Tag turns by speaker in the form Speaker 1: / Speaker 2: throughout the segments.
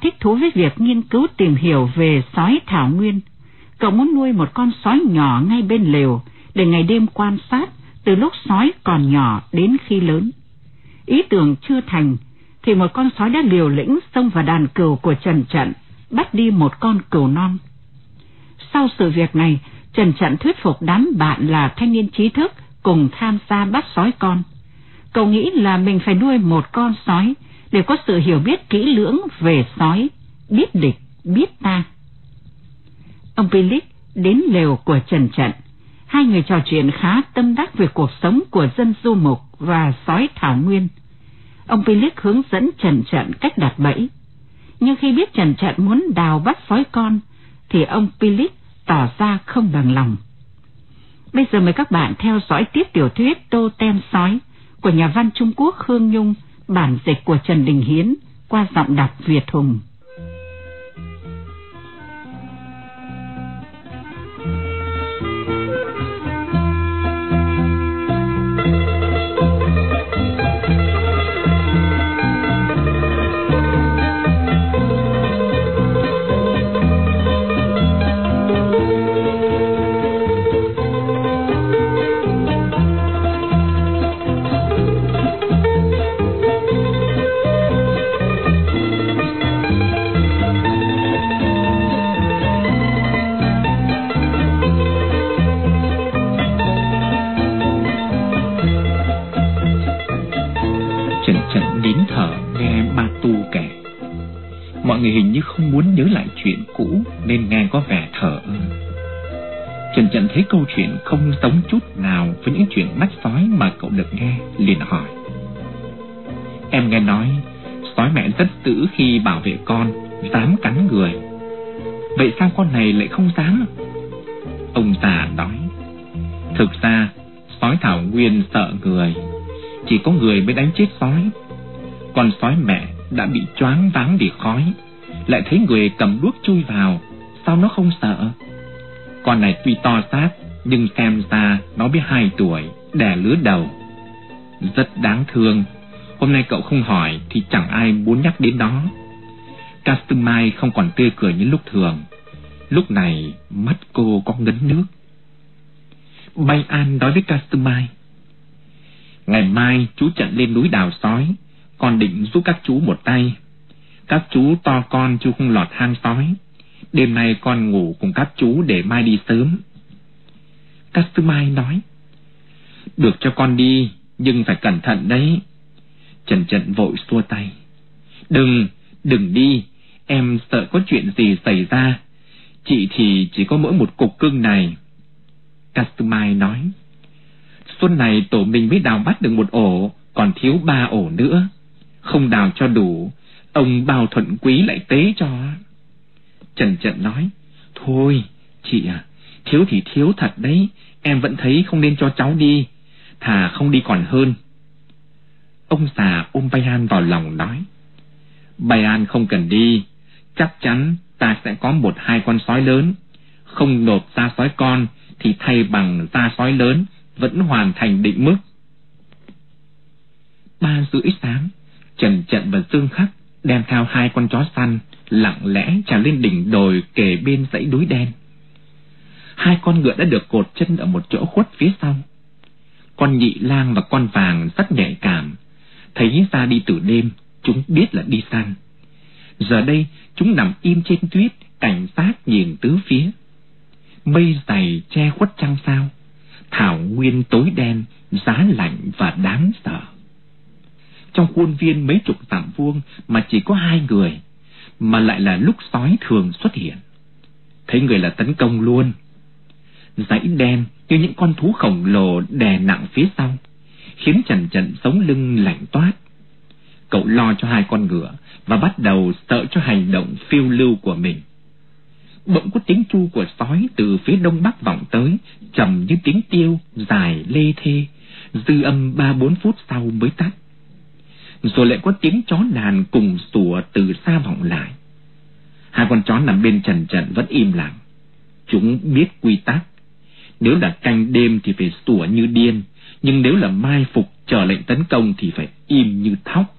Speaker 1: Thích thú với việc nghiên cứu tìm hiểu về sói thảo nguyên. Cậu muốn nuôi một con sói nhỏ ngay bên lều để ngày đêm quan sát từ lúc sói còn nhỏ đến khi lớn. Ý tưởng chưa thành thì một con sói đã liều lĩnh xông vào đàn cừu của Trần Trận, bắt đi một con cừu non. Sau sự việc này, Trần Trận thuyết phục đám bạn là thanh niên trí thức cùng tham gia bắt sói con. Cậu nghĩ là mình phải nuôi một con sói để có sự hiểu biết kỹ lưỡng về sói, biết địch, biết ta. Ông Philip đến lều của Trần Trận. Hai người trò chuyện khá tâm đắc về cuộc sống của dân du mục và sói thảo nguyên. Ông Philip hướng dẫn Trần Trận cách đặt bẫy. Nhưng khi biết Trần Trận muốn đào bắt sói con, thì ông Philip tỏ ra không bằng lòng. Bây giờ mời các bạn theo dõi tiếp tiểu thuyết Tô Tem Sói của nhà văn Trung Quốc Khương Nhung bản dịch của Trần Đình Hiến qua giọng đọc Việt Hùng.
Speaker 2: Thấy câu chuyện không giống chút nào Với những chuyện mách sói mà cậu được nghe liền hỏi. Em nghe nói Sói mẹ rất dữ khi bảo vệ con Dám cắn người. Vậy sao con này lại không dám? Ông già nói. Thực ra Sói thảo nguyên sợ người. Chỉ có người mới đánh chết sói. Con sói mẹ đã bị choáng váng vì khói, lại thấy người cầm đuốc chui vào, sao nó không sợ? Con này tuy to xác, nhưng xem ra nó biết hai tuổi, đẻ lứa đầu. Rất đáng thương, hôm nay cậu không hỏi thì chẳng ai muốn nhắc đến nó. Castumai không còn tươi cười như lúc thường. Lúc này mắt cô có ngấn nước. Bay An nói với Castumai. Ngày mai chú trận lên núi đào sói, con định giúp các chú một tay. Các chú to con chú không lọt hang sói. Đêm nay con ngủ cùng các chú để mai đi sớm. Castumai nói, Được cho con đi, nhưng phải cẩn thận đấy. Trần Trận vội xua tay. Đừng, đừng đi, em sợ có chuyện gì xảy ra. Chị thì chỉ có mỗi một cục cưng này. Castumai nói, Xuân này tổ mình mới đào bắt được một ổ, còn thiếu ba ổ nữa. Không đào cho đủ, ông bao thuận quý lại tế cho. Trần Trận nói, Thôi, chị à, thiếu thì thiếu thật đấy, em vẫn thấy không nên cho cháu đi, thà không đi còn hơn. Ông già ôm bay an vào lòng nói, bay an không cần đi, chắc chắn ta sẽ có một hai con sói lớn, không nộp ra sói con thì thay bằng ra sói lớn vẫn hoàn thành định mức. Ba rưỡi sáng, Trần Trận và Dương Khắc đem theo hai con chó săn lặng lẽ trèo lên đỉnh đồi kề bên dãy núi đen. Hai con ngựa đã được cột chân ở một chỗ khuất phía sau. Con nhị lang và con vàng rất nhạy cảm, thấy ra đi từ đêm, chúng biết là đi săn. Giờ đây, chúng nằm im trên tuyết, cảnh giác nhìn tứ phía. Mây dày che khuất trăng sao Thảo nguyên tối đen Giá lạnh và đáng sợ trong khuôn viên mấy chục dặm vuông Mà chỉ có hai người, Mà lại là lúc sói thường xuất hiện. Thấy người là tấn công luôn. Dãy đen như những con thú khổng lồ đè nặng phía sau, Khiến Trần Trần sống lưng lạnh toát. Cậu lo cho hai con ngựa Và bắt đầu sợ cho hành động phiêu lưu của mình. Bỗng có tiếng chu của sói từ phía đông bắc vọng tới, trầm như tiếng tiêu dài lê thê, dư âm ba bốn phút sau mới tắt rồi lại có tiếng chó đàn cùng sủa từ xa vọng lại. Hai con chó nằm bên trần trần vẫn im lặng. Chúng biết quy tắc. Nếu là canh đêm thì phải sủa như điên, nhưng nếu là mai phục chờ lệnh tấn công thì phải im như thóc.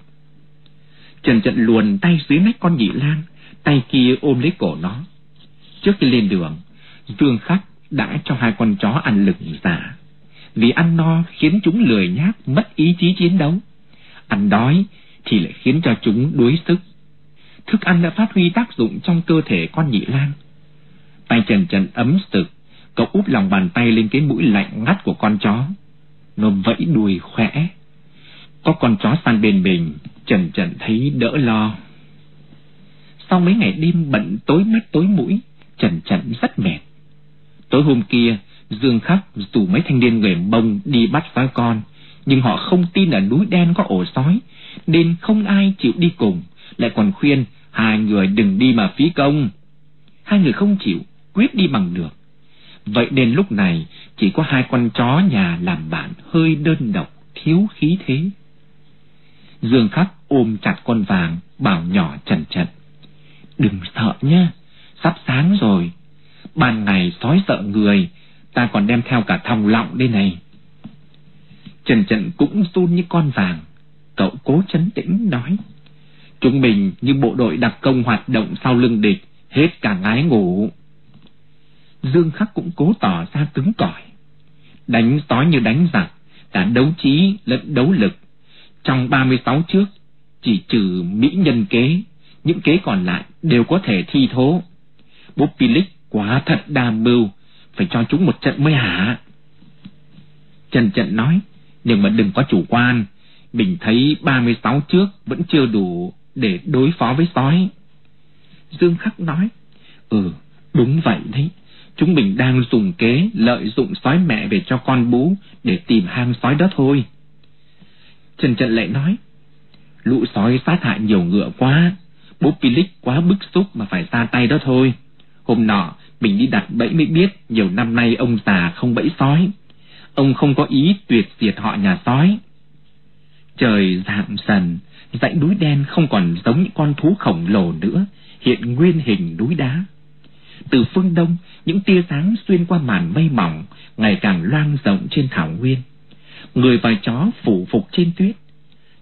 Speaker 2: Trần trận luồn tay dưới nách con nhị lang, tay kia ôm lấy cổ nó. Trước khi lên đường dương khắc đã cho hai con chó ăn lừng giả. Vì ăn no khiến chúng lười nhác, mất ý chí chiến đấu ăn đói thì lại khiến cho chúng đuối sức. Thức ăn đã phát huy tác dụng trong cơ thể con nhị lang. Tay trần trần ấm sực, cậu úp lòng bàn tay lên cái mũi lạnh ngắt của con chó. Nó vẫy đuôi khỏe có con chó săn bên mình, trần trần thấy đỡ lo. Sau mấy ngày đêm bận tối mắt tối mũi, trần trần rất mệt. Tối hôm kia, dương khắc rủ mấy thanh niên người mông đi bắt sói con nhưng họ không tin ở núi đen có ổ sói nên không ai chịu đi cùng. Lại còn khuyên hai người đừng đi mà phí công. Hai người không chịu quyết đi bằng được. Vậy nên lúc này chỉ có hai con chó nhà làm bạn hơi đơn độc thiếu khí thế. Dương khắc ôm chặt con vàng bảo nhỏ chần chật, đừng sợ nhé sắp sáng rồi. Ban ngày sói sợ người ta còn đem theo cả thòng lọng đây này trần trận cũng run như con vàng. Cậu cố chấn tĩnh nói chúng mình như bộ đội đặc công hoạt động sau lưng địch, hết cả ngái ngủ. Dương khắc cũng cố tỏ ra cứng cỏi. Đánh sói như đánh giặc cả đấu trí lẫn đấu lực. Trong ba mươi sáu trước, chỉ trừ mỹ nhân kế, những kế còn lại đều có thể thi thố. Bố Pilic quá thật đa mưu, phải cho chúng một trận mới hả? Trần trận nói nhưng mà đừng có chủ quan. Mình thấy ba mươi sáu trước vẫn chưa đủ để đối phó với sói. Dương khắc nói ừ đúng vậy đấy. Chúng mình đang dùng kế lợi dụng sói mẹ về cho con bú để tìm hang sói đó thôi. Trần trận lại nói, lũ sói sát hại nhiều ngựa quá, bố Philip quá bức xúc mà phải ra tay đó thôi. Hôm nọ, mình đi đặt bẫy mới biết Nhiều năm nay ông già không bẫy sói. Ông không có ý tuyệt diệt họ nhà sói. Trời giảm dần Dãy núi đen không còn giống những con thú khổng lồ nữa, Hiện nguyên hình núi đá. Từ phương đông, Những tia sáng xuyên qua màn mây mỏng Ngày càng loang rộng trên thảo nguyên. Người và chó phủ phục trên tuyết.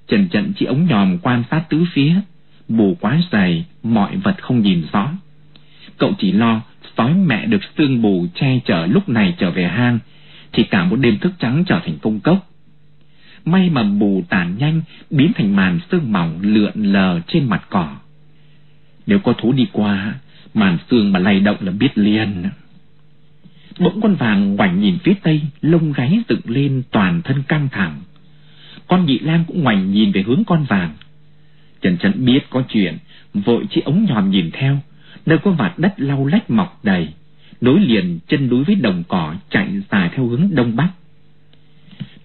Speaker 2: Trần trận chỉ ống nhòm quan sát tứ phía bù quá dày, Mọi vật không nhìn rõ. Cậu chỉ lo sói mẹ được sương bù che chở lúc này trở về hang thì cả một đêm thức trắng trở thành công cốc. May mà bù tàn nhanh, Biến thành màn sương mỏng lượn lờ trên mặt cỏ. Nếu có thú đi qua, Màn sương mà lay động là biết liền. Bỗng con vàng ngoảnh nhìn phía tây, Lông gáy dựng lên toàn thân căng thẳng. Con nhị lang cũng ngoảnh nhìn về hướng con vàng. Trần Trần biết có chuyện, Vội chỉ ống nhòm nhìn theo, nơi có mặt đất lau lách mọc đầy nối liền chân núi với đồng cỏ chạy dài theo hướng đông bắc.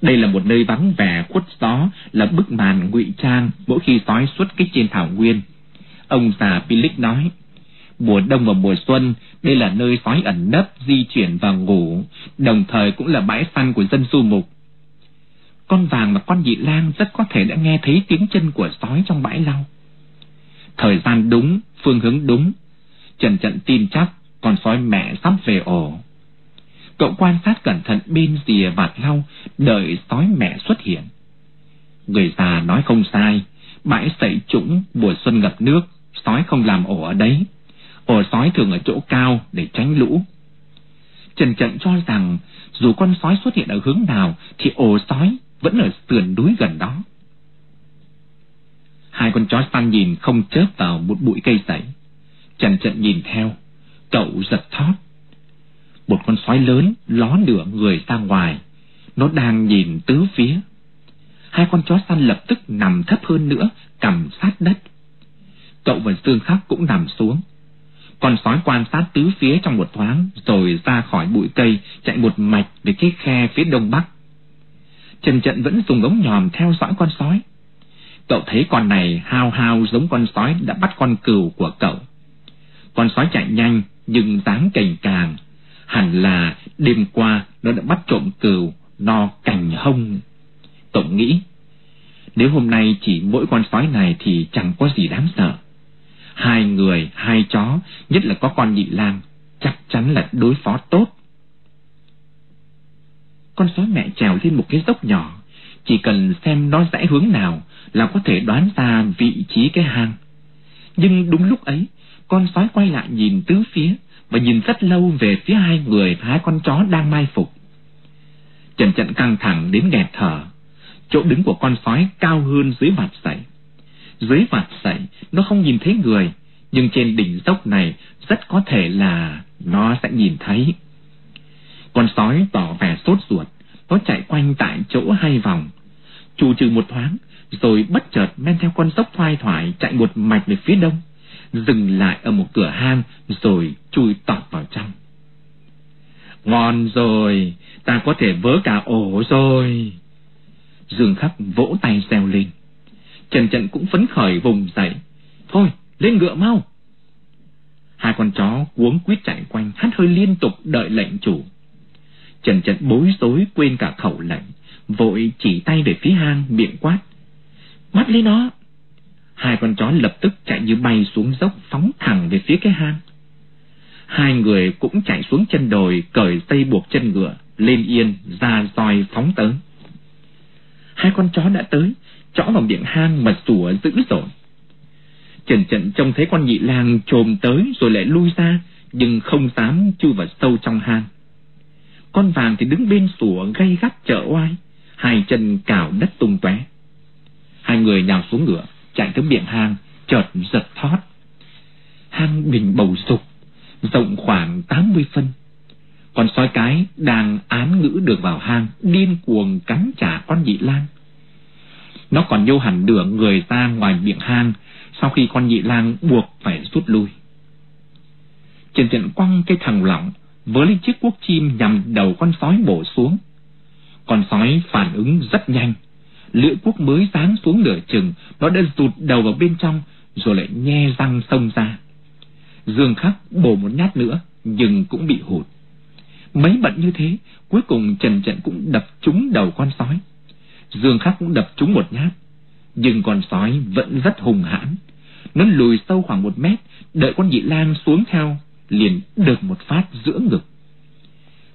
Speaker 2: Đây là một nơi vắng vẻ, khuất gió là bức màn ngụy trang mỗi khi sói xuất kích trên thảo nguyên. Ông già Pilic nói, mùa đông và mùa xuân, đây là nơi sói ẩn nấp, di chuyển và ngủ, đồng thời cũng là bãi săn của dân du mục. Con vàng và con dị lang rất có thể đã nghe thấy tiếng chân của sói trong bãi lau. Thời gian đúng, phương hướng đúng, Trần trận tin chắc con sói mẹ sắp về ổ. Cậu quan sát cẩn thận bên rìa vạt lau, đợi sói mẹ xuất hiện. Người già nói không sai, bãi sậy trũng, mùa xuân ngập nước, sói không làm ổ ở đấy. Ổ sói thường ở chỗ cao để tránh lũ. Trần trận cho rằng dù con sói xuất hiện ở hướng nào thì ổ sói vẫn ở sườn núi gần đó. Hai con chó săn nhìn không chớp vào một bụi cây sậy. Trần trận nhìn theo Cậu giật thót Một con sói lớn ló nửa người ra ngoài, nó đang nhìn tứ phía. Hai con chó săn lập tức nằm thấp hơn nữa, cầm sát đất. Cậu và Dương Khắc cũng nằm xuống. Con sói quan sát tứ phía trong một thoáng, rồi ra khỏi bụi cây, chạy một mạch về cái khe phía đông bắc. Trần Trận vẫn dùng ống nhòm theo dõi con sói. Cậu thấy con này hao hao giống con sói đã bắt con cừu của cậu. Con sói chạy nhanh nhưng dáng cành càng. Hẳn là đêm qua nó đã bắt trộm cừu, no cành hông. tổng nghĩ, nếu hôm nay chỉ mỗi con sói này thì chẳng có gì đáng sợ. Hai người, hai chó, nhất là có con nhị lang, chắc chắn là đối phó tốt. Con sói mẹ trèo lên một cái dốc nhỏ, chỉ cần xem nó rẽ hướng nào là có thể đoán ra vị trí cái hang. Nhưng đúng lúc ấy, con sói quay lại nhìn tứ phía và nhìn rất lâu về phía hai người và hai con chó đang mai phục. Trần trận căng thẳng đến nghẹt thở, chỗ đứng của con sói cao hơn dưới mặt sậy. Dưới mặt sậy, nó không nhìn thấy người, nhưng trên đỉnh dốc này rất có thể là nó sẽ nhìn thấy. Con sói tỏ vẻ sốt ruột, nó chạy quanh tại chỗ hai vòng. Chủ trừ một thoáng, rồi bất chợt men theo con dốc thoai thoải chạy một mạch về phía đông, dừng lại ở một cửa hang rồi chui tọt vào trong. Ngon rồi, ta có thể vớ cả ổ rồi. Dương khắc vỗ tay reo lên. Trần trận cũng phấn khởi vùng dậy. Thôi, lên ngựa mau. Hai con chó cuống quýt chạy quanh, hắt hơi liên tục đợi lệnh chủ. Trần trận bối rối quên cả khẩu lệnh, vội chỉ tay về phía hang miệng quát. Bắt lấy nó! Hai con chó lập tức chạy như bay xuống dốc phóng thẳng về phía cái hang. Hai người cũng chạy xuống chân đồi cởi dây buộc chân ngựa, lên yên, ra roi phóng tới. Hai con chó đã tới, chó vào miệng hang mà sủa dữ dội. Trần trận trông thấy con nhị lang trồm tới rồi lại lui ra, nhưng không dám chui vào sâu trong hang. Con vàng thì đứng bên sủa gay gắt trợ oai, hai chân cào đất tung tóe. Hai người nhào xuống ngựa, chạy tới miệng hang, chợt giật thót. Hang bình bầu sục, rộng khoảng 80 phân. Con sói cái đang án ngữ được vào hang, điên cuồng cắn trả con nhị lang. Nó còn nhô hẳn nửa người ra ngoài miệng hang, sau khi con nhị lang buộc phải rút lui. Trần Trận quăng cây thằng lỏng, với lên chiếc cuốc chim nhằm đầu con sói bổ xuống. Con sói phản ứng rất nhanh, lưỡi cuốc mới sáng xuống nửa chừng, nó đã rụt đầu vào bên trong, rồi lại nhe răng xông ra. Dương khắc bổ một nhát nữa, nhưng cũng bị hụt. Mấy bận như thế, cuối cùng Trần Trận cũng đập trúng đầu con sói. Dương khắc cũng đập trúng một nhát, nhưng con sói vẫn rất hùng hãn. Nó lùi sâu khoảng một mét, đợi con nhị lang xuống theo, liền được một phát giữa ngực.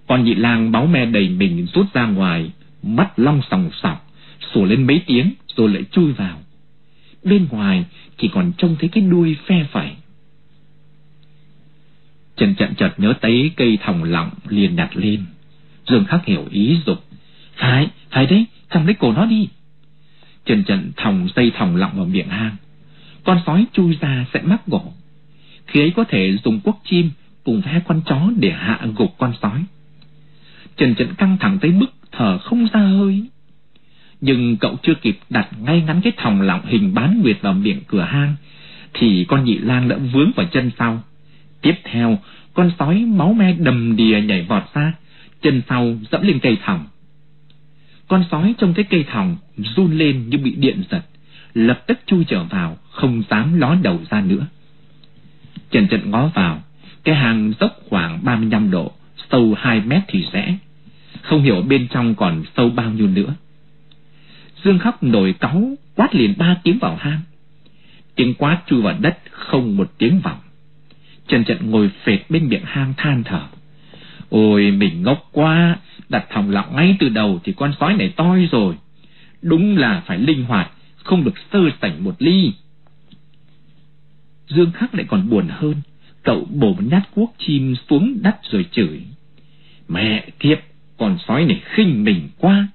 Speaker 2: Con nhị lang báo me đầy mình rút ra ngoài, mắt long sòng sọc, sủa lên mấy tiếng rồi lại chui vào. Bên ngoài chỉ còn trông thấy cái đuôi phe phẩy. Trần trận chợt nhớ tới cây thòng lọng liền đặt lên. Dương Khắc hiểu ý dục. Phải, phải đấy, cầm lấy cổ nó đi. Trần trần thòng dây thòng lọng vào miệng hang. Con sói chui ra sẽ mắc gỗ. Khi ấy có thể dùng quốc chim cùng với hai con chó để hạ gục con sói. Trần trần căng thẳng tới mức thở không ra hơi. Nhưng cậu chưa kịp đặt ngay ngắn cái thòng lọng hình bán nguyệt vào miệng cửa hang, thì con nhị lang đã vướng vào chân sau. Tiếp theo, con sói máu me đầm đìa nhảy vọt ra, chân sau dẫm lên cây thòng. Con sói trong cái cây thòng run lên như bị điện giật, lập tức chui trở vào, không dám ló đầu ra nữa. Trần trần ngó vào, cái hang dốc khoảng 35 độ, sâu 2 mét thì rẽ. Không hiểu bên trong còn sâu bao nhiêu nữa. Dương Khắc nổi cáu, quát liền ba tiếng vào hang. Tiếng quát chui vào đất, không một tiếng vọng. Trần Trận ngồi phệt bên miệng hang than thở. Ôi, mình ngốc quá, đặt thòng lọng ngay từ đầu thì con sói này toi rồi. Đúng là phải linh hoạt, không được sơ sảnh một ly. Dương Khắc lại còn buồn hơn, cậu bổ một nhát cuốc chim xuống đất rồi chửi. Mẹ kiếp, con sói này khinh mình quá,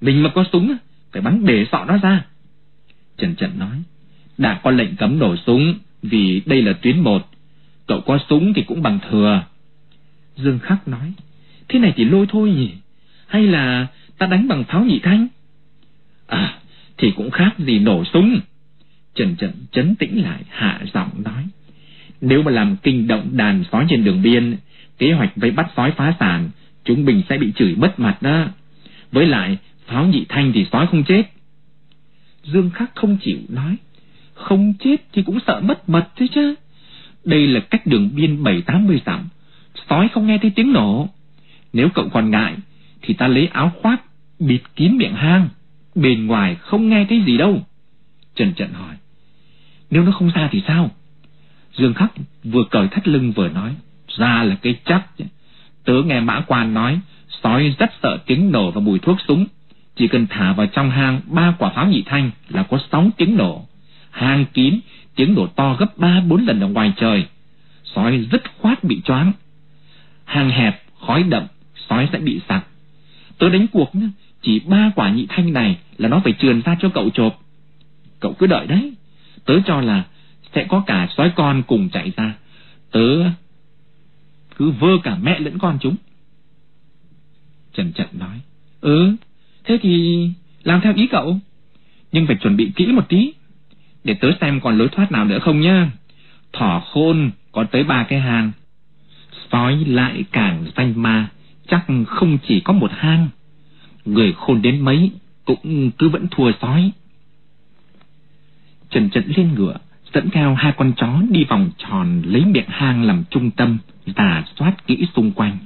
Speaker 2: mình mà có súng phải bắn bể sọ nó ra. Trần Trận nói, đã có lệnh cấm nổ súng vì đây là tuyến một, cậu có súng thì cũng bằng thừa. Dương Khắc nói, thế này thì lôi thôi nhỉ? Hay là ta đánh bằng pháo nhị thanh? À, thì cũng khác gì nổ súng. Trần Trận chấn tĩnh lại, hạ giọng nói. Nếu mà làm kinh động đàn sói trên đường biên, kế hoạch vây bắt sói phá sản, chúng mình sẽ bị chửi mất mặt đó. Với lại, pháo nhị thanh thì sói không chết. Dương Khắc không chịu nói, không chết thì cũng sợ mất mật thế chứ. Đây là cách đường biên bảy tám mươi dặm, sói không nghe thấy tiếng nổ. Nếu cậu còn ngại, thì ta lấy áo khoác, bịt kín miệng hang, bên ngoài không nghe thấy gì đâu. Trần Trận hỏi, nếu nó không ra thì sao? Dương Khắc vừa cởi thắt lưng vừa nói, ra là cái chắc. Tớ nghe mã quan nói, sói rất sợ tiếng nổ và mùi thuốc súng. Chỉ cần thả vào trong hang ba quả pháo nhị thanh là có sóng tiếng nổ. Hang kín, tiếng nổ to gấp ba bốn lần ở ngoài trời. Sói rất khoát bị choáng. Hang hẹp, khói đậm, sói sẽ bị sặc. Tớ đánh cuộc nhá, chỉ ba quả nhị thanh này là nó phải trườn ra cho cậu chộp. Cậu cứ đợi đấy. Tớ cho là sẽ có cả sói con cùng chạy ra. Tớ cứ vơ cả mẹ lẫn con chúng. Trần Trận nói, Ừ, thế thì làm theo ý cậu. Nhưng phải chuẩn bị kỹ một tí, để tớ xem còn lối thoát nào nữa không nhá. Thỏ khôn có tới ba cái hang. Sói lại càng danh ma, chắc không chỉ có một hang. Người khôn đến mấy cũng cứ vẫn thua sói. Trần Trận lên ngựa, dẫn theo hai con chó đi vòng tròn lấy miệng hang làm trung tâm, và soát kỹ xung quanh.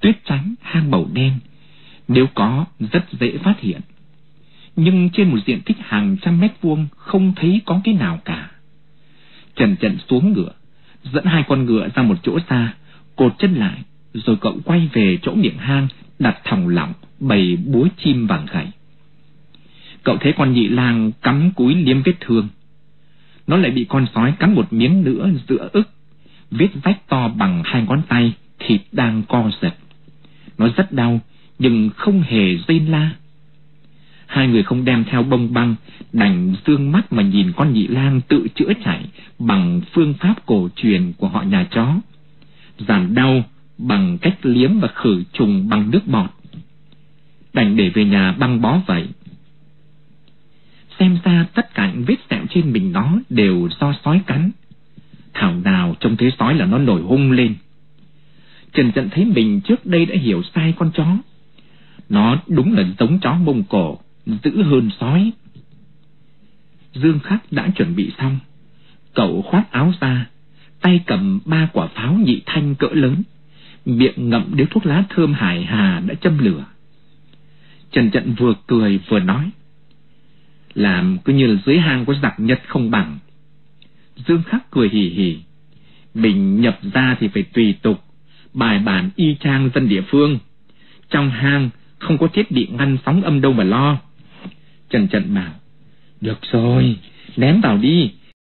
Speaker 2: Tuyết trắng hang màu đen, nếu có rất dễ phát hiện. Nhưng trên một diện tích hàng trăm mét vuông không thấy có cái nào cả. Trần trần xuống ngựa, dẫn hai con ngựa ra một chỗ xa, cột chân lại, rồi cậu quay về chỗ miệng hang, đặt thòng lọng, bày búa chim bằng gậy. Cậu thấy con nhị lang cắm cúi liếm vết thương. Nó lại bị con sói cắn một miếng nữa giữa ức, vết rách to bằng hai ngón tay, thịt đang co giật. Nó rất đau, nhưng không hề rên la. Hai người không đem theo bông băng, đành dương mắt mà nhìn con nhị lang tự chữa chạy bằng phương pháp cổ truyền của họ nhà chó. Giảm đau bằng cách liếm và khử trùng bằng nước bọt. Đành để về nhà băng bó vậy. Xem ra tất cả những vết sẹo trên mình nó đều do sói cắn. Thảo nào trông thấy sói là nó nổi hung lên. Trần Trận thấy mình trước đây đã hiểu sai con chó. Nó đúng là giống chó Mông Cổ, dữ hơn sói. Dương Khắc đã chuẩn bị xong. Cậu khoác áo ra, tay cầm ba quả pháo nhị thanh cỡ lớn, miệng ngậm điếu thuốc lá thơm hải hà đã châm lửa. Trần Trận vừa cười vừa nói, làm cứ như là dưới hang có giặc nhật không bằng. Dương Khắc cười hì hì, mình nhập ra thì phải tùy tục, bài bản y chang dân địa phương. Trong hang không có thiết bị ngăn sóng âm đâu mà lo. Trần Trần bảo, được rồi, ném vào đi,